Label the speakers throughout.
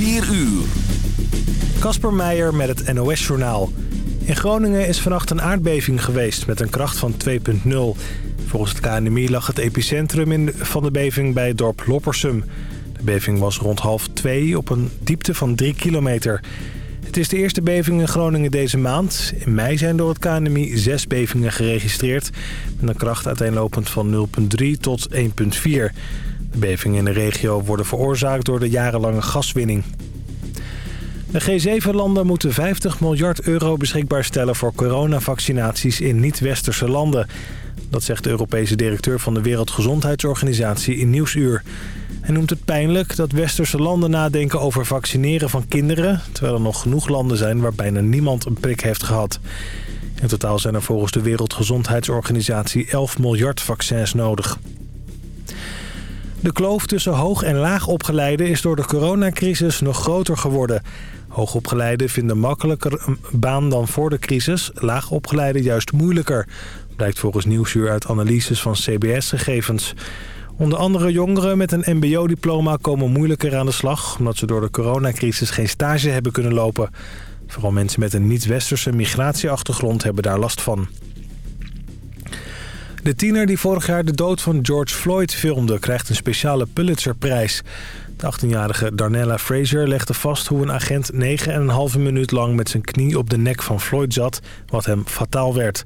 Speaker 1: 4 uur.
Speaker 2: Kasper Meijer met het NOS-journaal. In Groningen is vannacht een aardbeving geweest met een kracht van 2,0. Volgens het KNMI lag het epicentrum in van de beving bij het dorp Loppersum. De beving was rond half twee op een diepte van 3 kilometer. Het is de eerste beving in Groningen deze maand. In mei zijn door het KNMI zes bevingen geregistreerd... met een kracht uiteenlopend van 0,3 tot 1,4. De bevingen in de regio worden veroorzaakt door de jarenlange gaswinning. De G7-landen moeten 50 miljard euro beschikbaar stellen voor coronavaccinaties in niet-westerse landen. Dat zegt de Europese directeur van de Wereldgezondheidsorganisatie in Nieuwsuur. Hij noemt het pijnlijk dat westerse landen nadenken over vaccineren van kinderen... terwijl er nog genoeg landen zijn waar bijna niemand een prik heeft gehad. In totaal zijn er volgens de Wereldgezondheidsorganisatie 11 miljard vaccins nodig. De kloof tussen hoog- en laagopgeleiden is door de coronacrisis nog groter geworden. Hoogopgeleiden vinden makkelijker een baan dan voor de crisis, laagopgeleiden juist moeilijker. Blijkt volgens Nieuwsuur uit analyses van CBS-gegevens. Onder andere jongeren met een mbo-diploma komen moeilijker aan de slag... omdat ze door de coronacrisis geen stage hebben kunnen lopen. Vooral mensen met een niet-westerse migratieachtergrond hebben daar last van. De tiener die vorig jaar de dood van George Floyd filmde... krijgt een speciale Pulitzerprijs. De 18-jarige Darnella Fraser legde vast hoe een agent 9,5 minuut lang... met zijn knie op de nek van Floyd zat, wat hem fataal werd...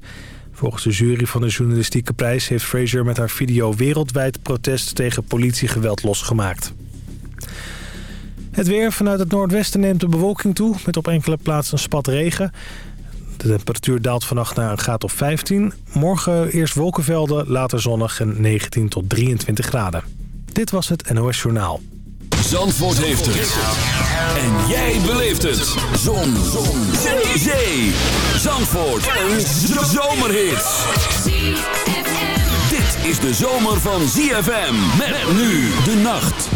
Speaker 2: Volgens de jury van de journalistieke prijs heeft Fraser met haar video wereldwijd protest tegen politiegeweld losgemaakt. Het weer vanuit het noordwesten neemt de bewolking toe met op enkele plaatsen spat regen. De temperatuur daalt vannacht naar een graad of 15. Morgen eerst wolkenvelden, later zonnig en 19 tot 23 graden. Dit was het NOS Journaal.
Speaker 1: Zandvoort heeft het. En jij beleeft het. Zon. Zon. Zee. Zandvoort. Een zomerhit. Dit is de zomer van ZFM. Met nu de nacht.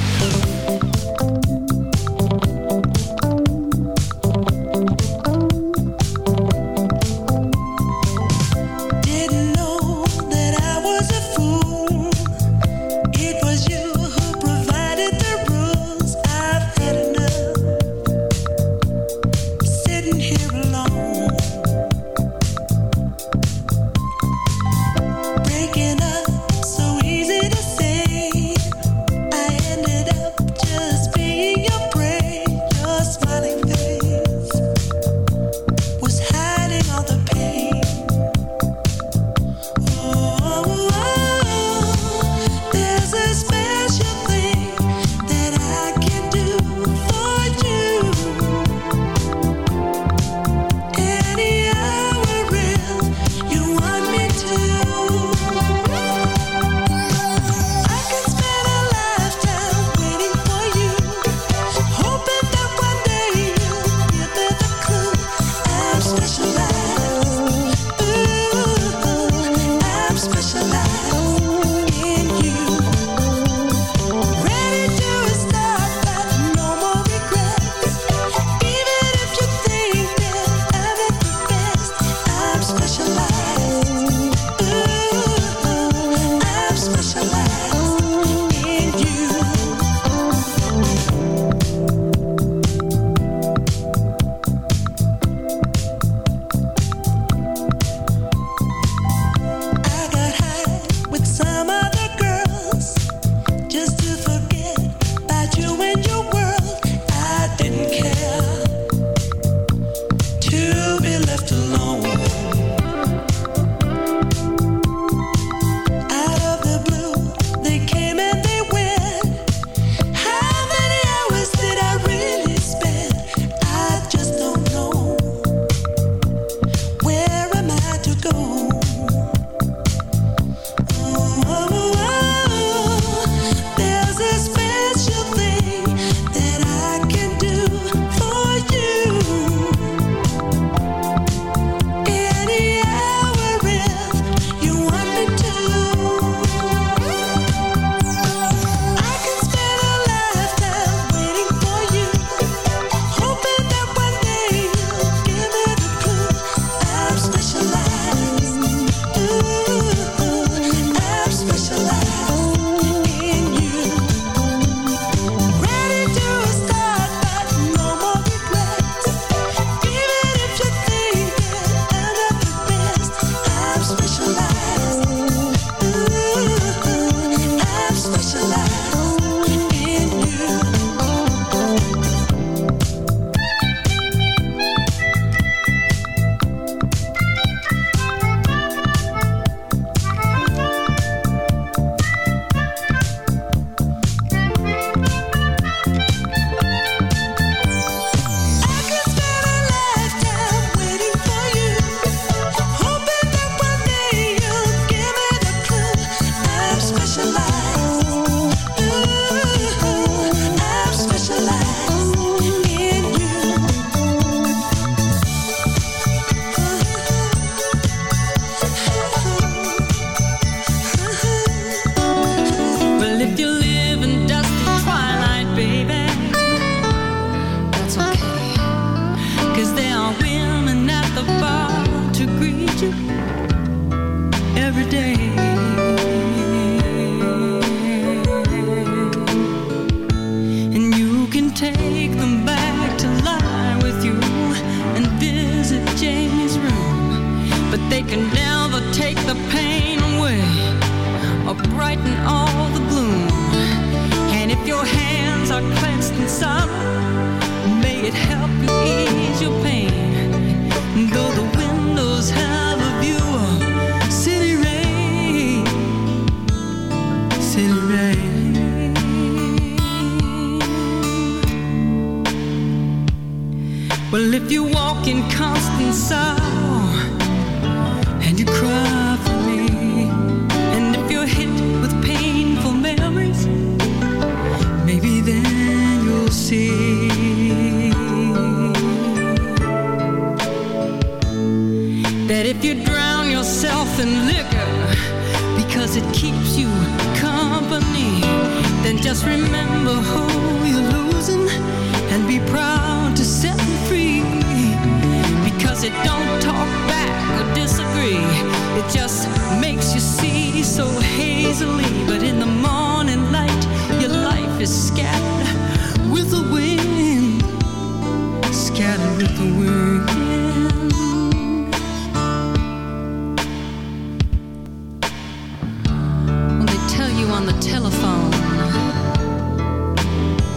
Speaker 3: they tell you on the telephone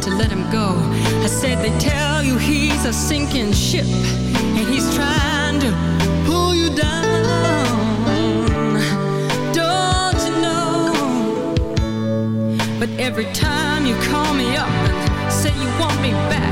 Speaker 3: to let him go. I said they tell you he's a sinking ship and he's trying to pull you down. Don't you know? But every time you call me up and say you want me back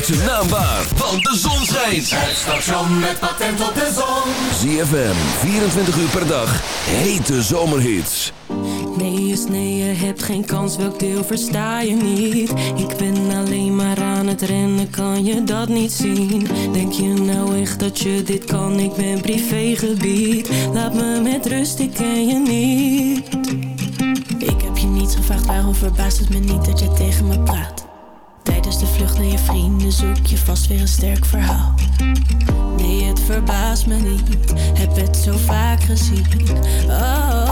Speaker 1: De zon schijnt. Het station met patent op de zon. ZFM, 24 uur per dag, hete zomerhits.
Speaker 4: Nee is nee, je hebt geen kans, welk deel versta je niet? Ik ben alleen maar aan het rennen, kan je dat niet zien? Denk je nou echt dat je dit kan? Ik ben privégebied. Laat me met rust, ik ken je niet. Ik heb je niets gevraagd, waarom verbaast het me niet dat je tegen me praat? Je vrienden zoek je vast weer een sterk verhaal. Nee, het verbaast me niet, heb het zo vaak gezien. Oh,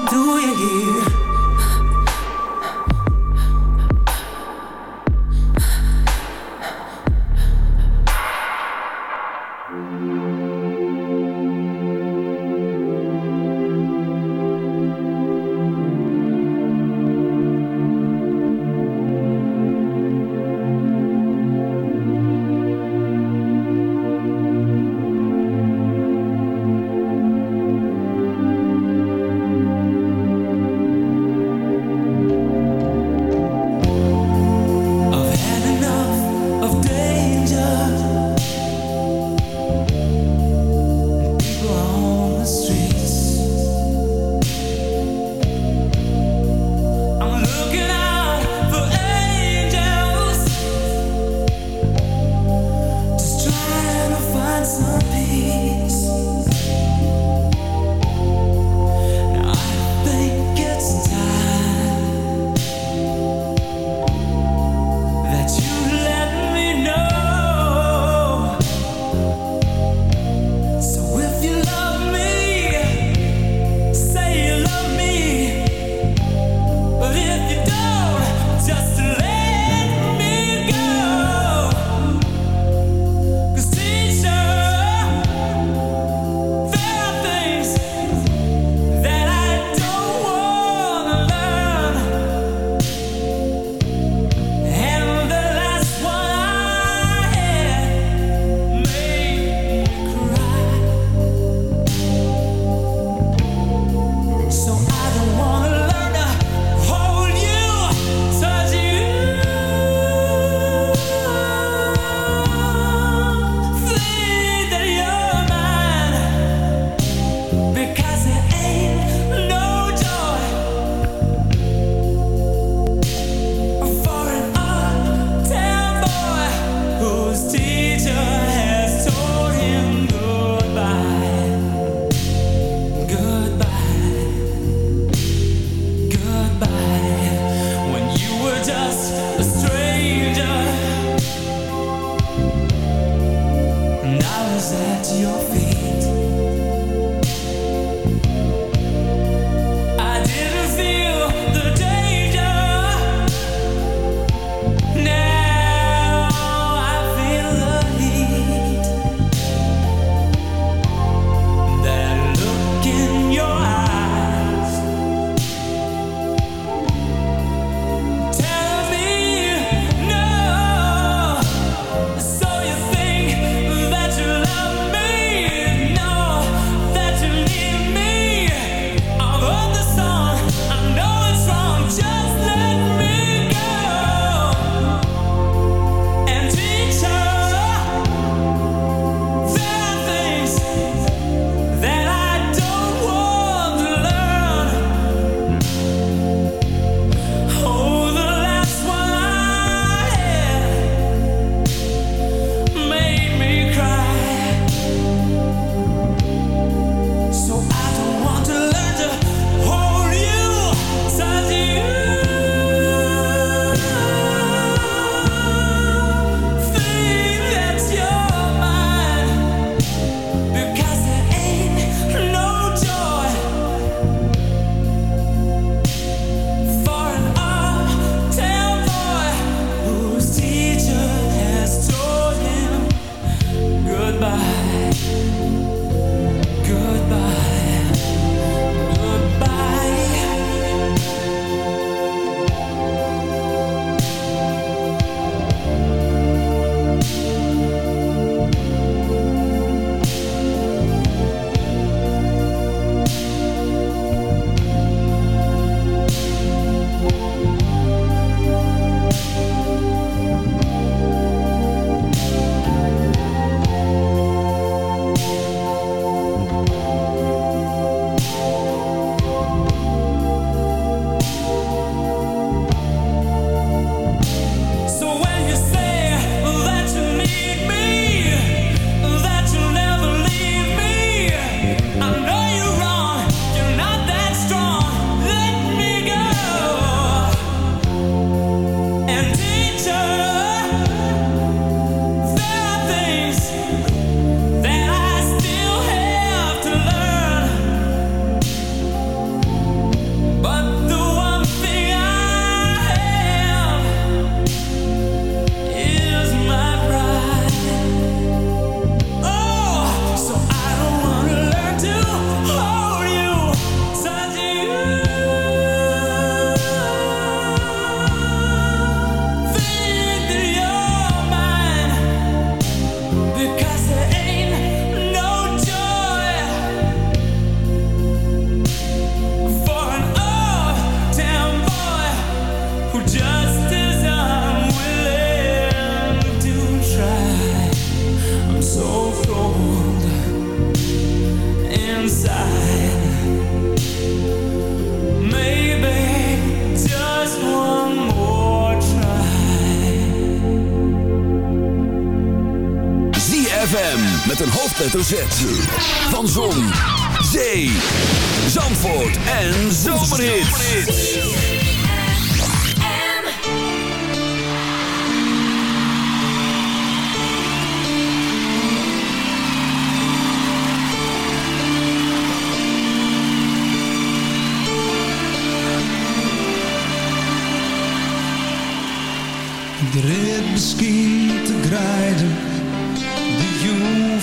Speaker 4: wat doe je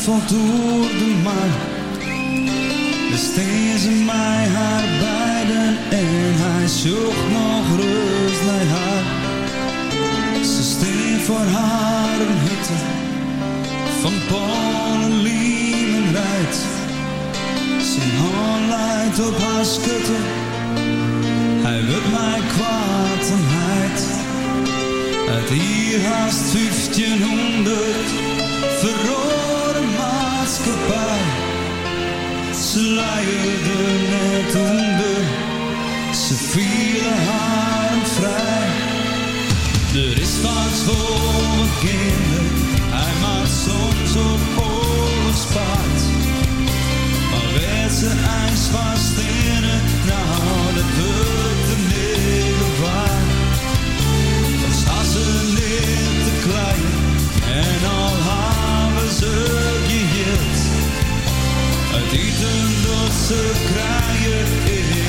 Speaker 5: valt door de maan. Besteed ze mij haar en hij zocht nog rust naar haar. Ze steen voor haar een hutte van Polen, en rijdt. Zijn hand leidt op haar schutte, hij wil mij kwaad en heid. Uit hier haast 1500 verrode maatschappij. Ze leierden net onder, ze vielen haar vrij. Er is vaak voor een kinder, hij maakt soms op oorlogspaard. Maar werd ze ijs vast in het, nou dat wordt de neder waar niet te klein en al hebben ze geheeld. Het eten dat ze krijgen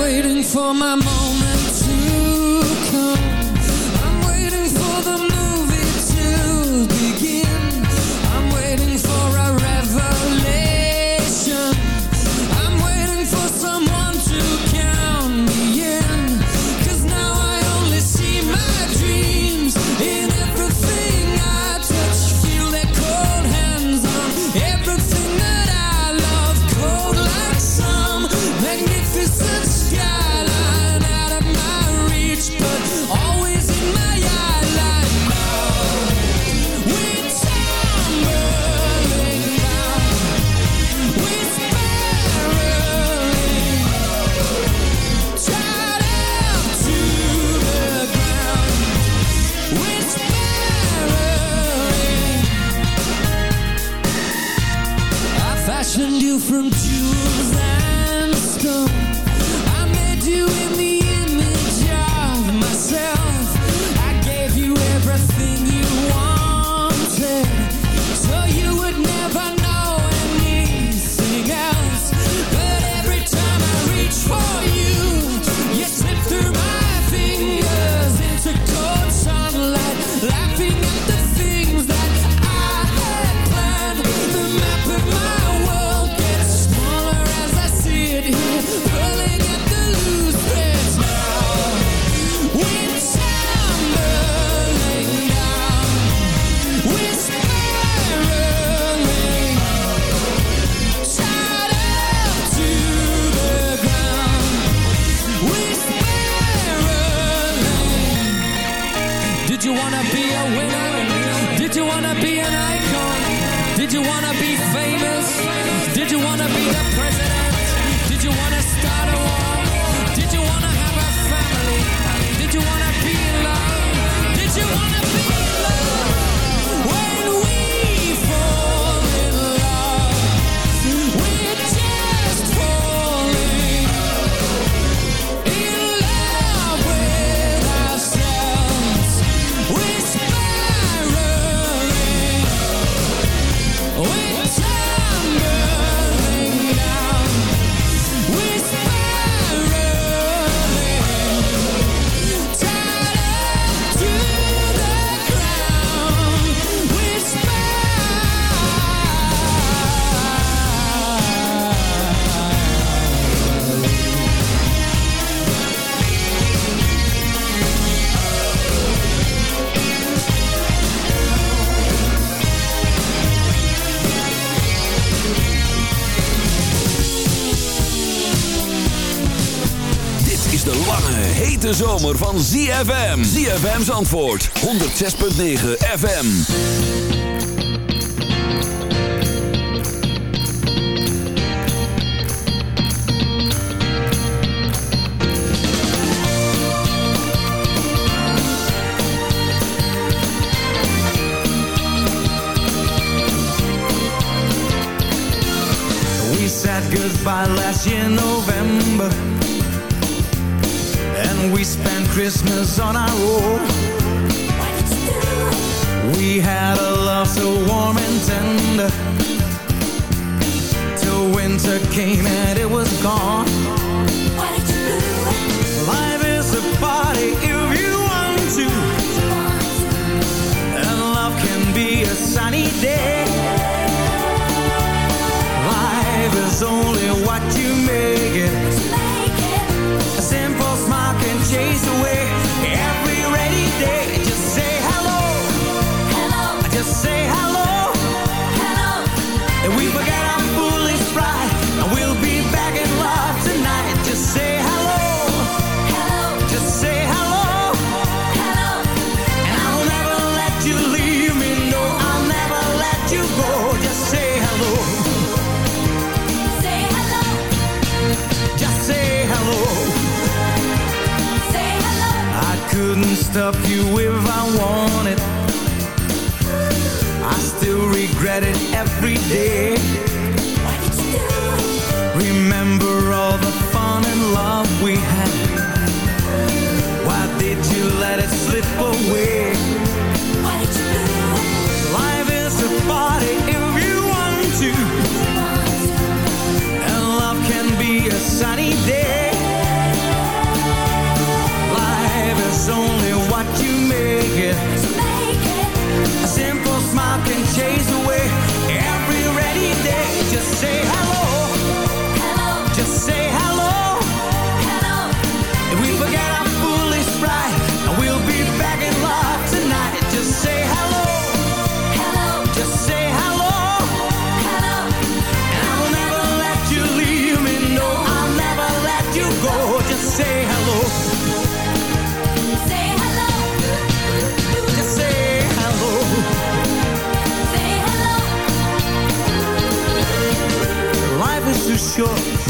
Speaker 6: waiting for my moment. winner? Did you wanna be an icon? Did you wanna be famous? Did you wanna be the president? Did you wanna start a war? Did you wanna have a family? Did you wanna be
Speaker 1: zomer van ZFM. ZFM's antwoord. 106.9 FM.
Speaker 7: We said goodbye last year November we spent Christmas on our own. We had a love so warm and tender Till winter came and it was gone couldn't you if I wanted I still regret it every day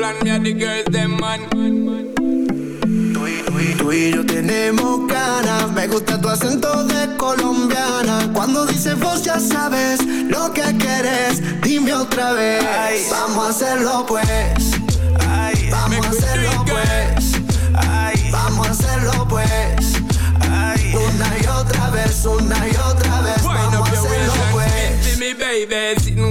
Speaker 8: Plan. Me and the girls them man.
Speaker 9: Tú y yo tenemos ganas, me gusta tu acento de colombiana. Cuando dices vos ya sabes lo que quieres, dime otra vez. Vamos a hacerlo pues, vamos a hacerlo pues, vamos a hacerlo pues. Una y otra vez, una y otra vez, vamos a hacerlo pues.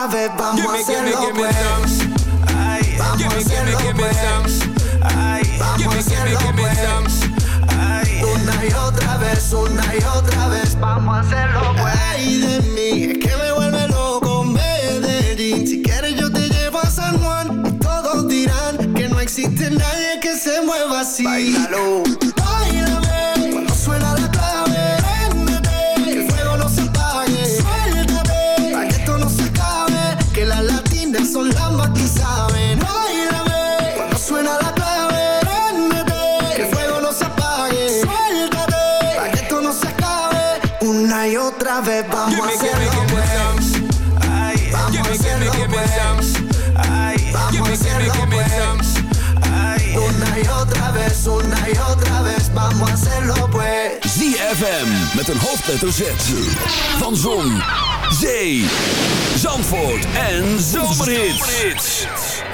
Speaker 9: Otra vez vamos a hacerlo pues.
Speaker 8: Ay,
Speaker 9: vamos a hacerlo pues.
Speaker 8: Ay,
Speaker 9: vamos a hacerlo pues.
Speaker 8: Ay,
Speaker 9: una y otra vez, una y otra vez, vamos a hacerlo pues. Ay de mí, es que me vuelve loco Medellín. Si quieres yo te llevo a San Juan y todos dirán que no existe nadie que se mueva así. Báilalo. Vez vamos Gimme, a gimme, hacerlo gimme pues. some.
Speaker 8: Ay,
Speaker 9: vamos a gimme pues. some.
Speaker 8: Ay,
Speaker 9: vamos a una y otra vez, una y otra vez, vamos a hacerlo pues.
Speaker 1: ZFM met een hoofdletter Z. Van Zon, Zee, Zandvoort en Zomerhits. Keep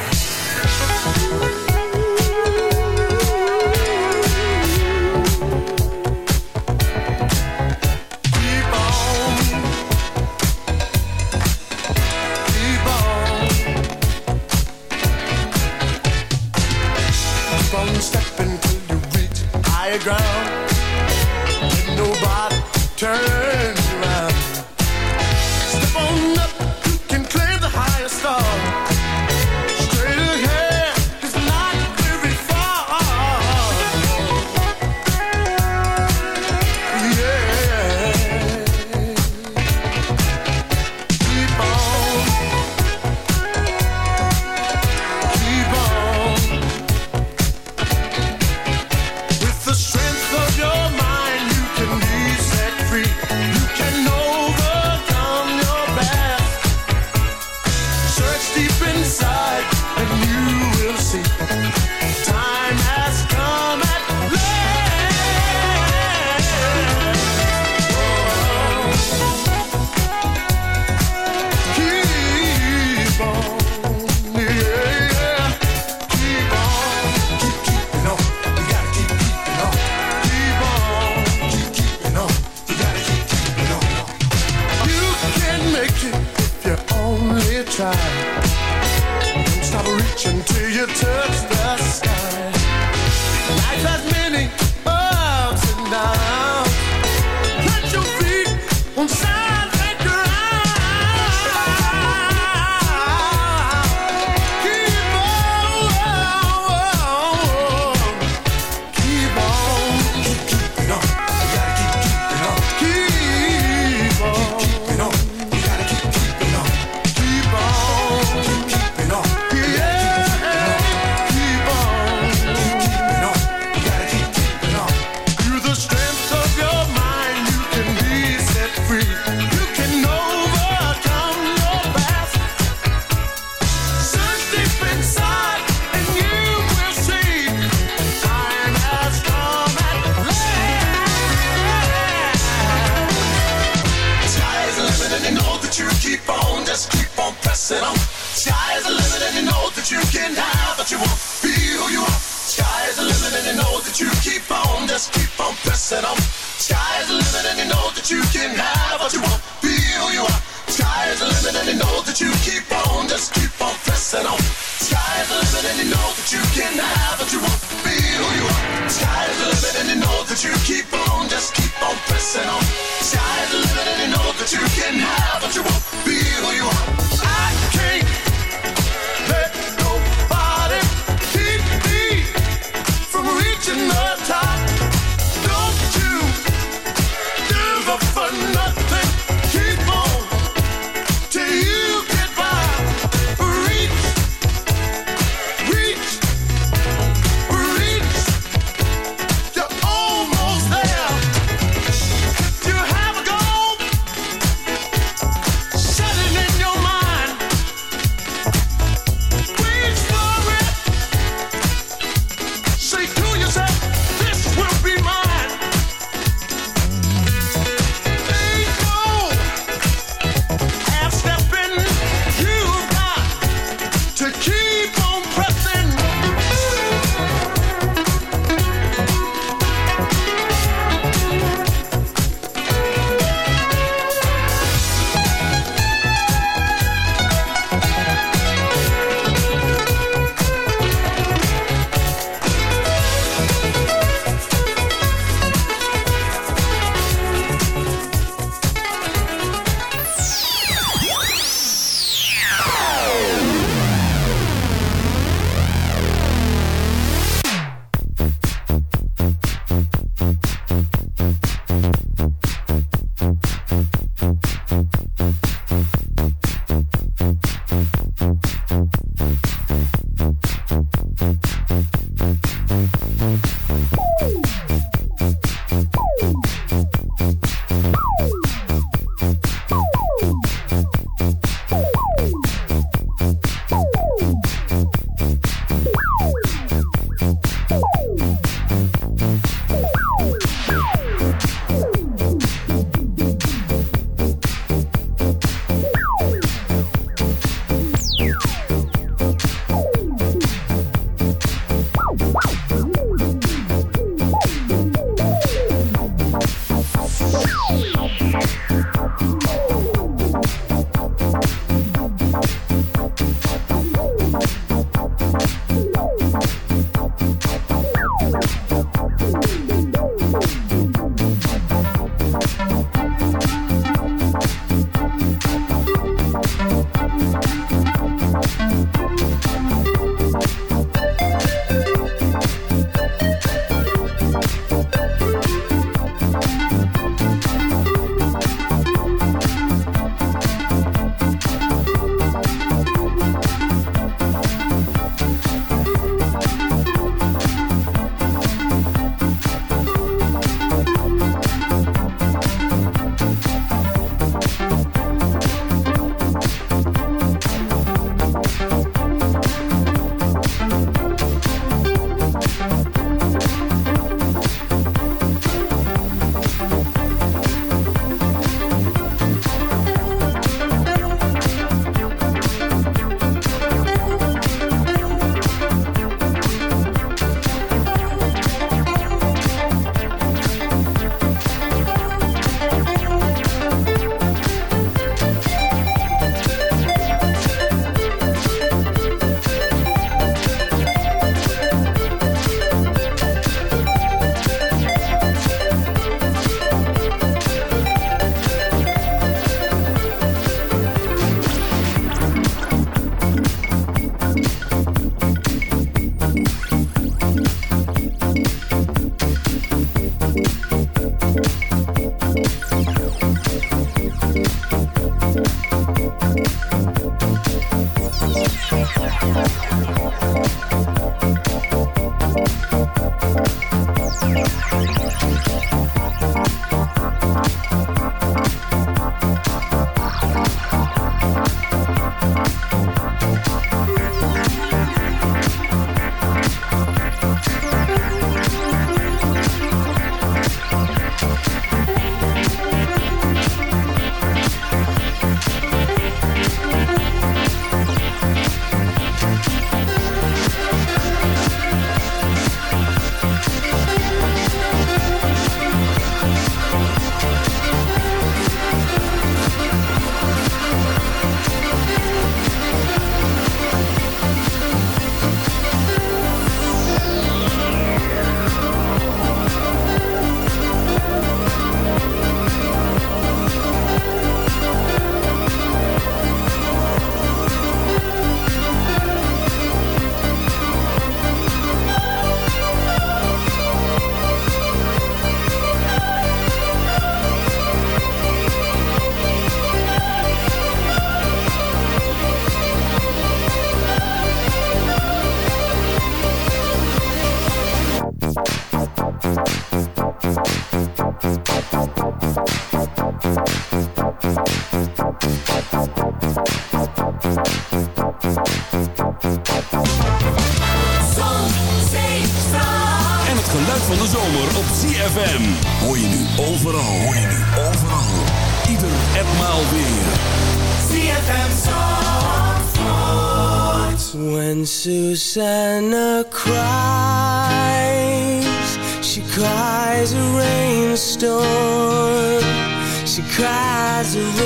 Speaker 10: as a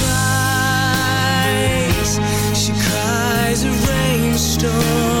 Speaker 10: story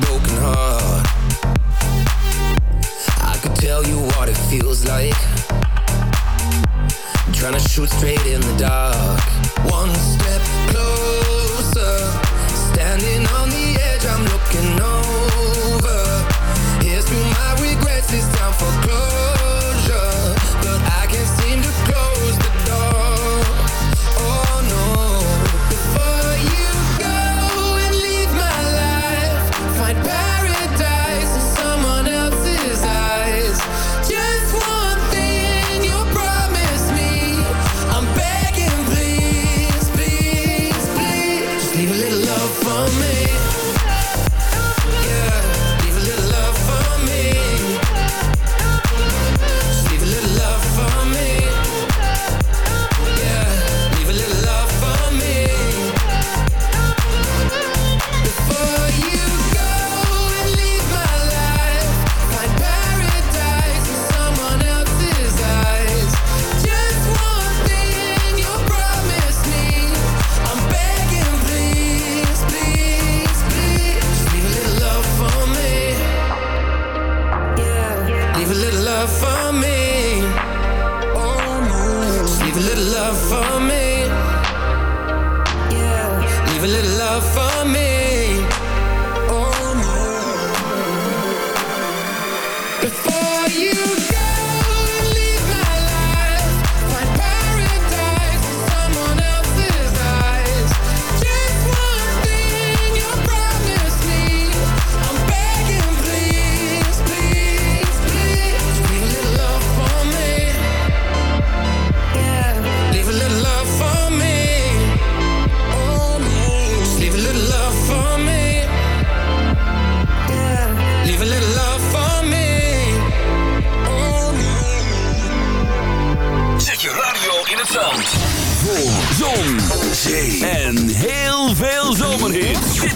Speaker 11: broken heart. I could tell you what it feels like. Trying to shoot straight in the dark. One step closer, standing on the edge, I'm looking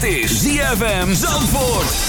Speaker 1: is ZFM Zandvoort.